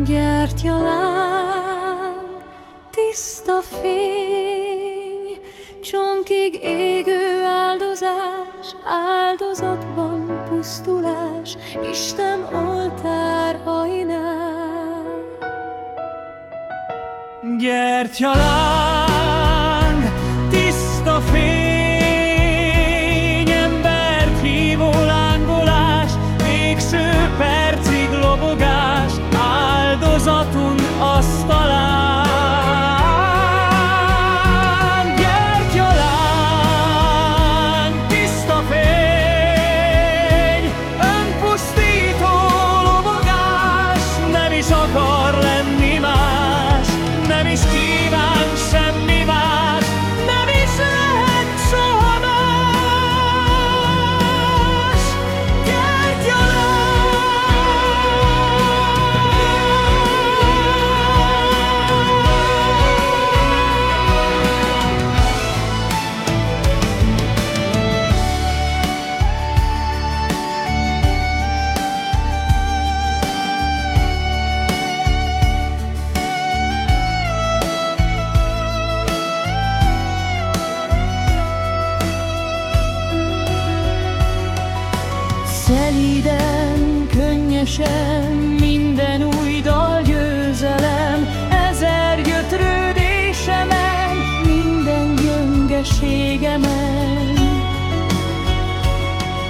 Gyertyaláng, tiszta fény, csonkig égő áldozás, áldozatban pusztulás, Isten oltár hajnál. Gyertyaláng, könnyesen, minden új dal győzelem, ezer gyötrődésemen, minden gyöngeségemen.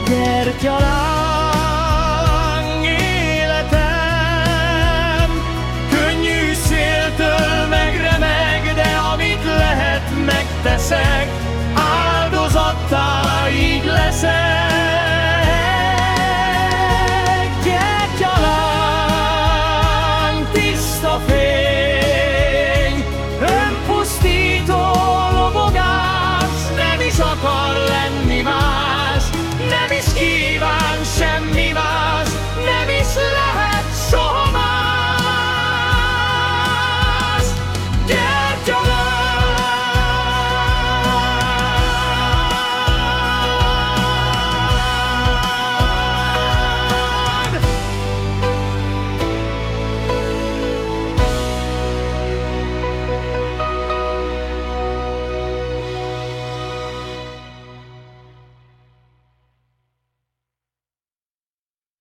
Gyertyaláng akar lenni más, nem is kíváncsi.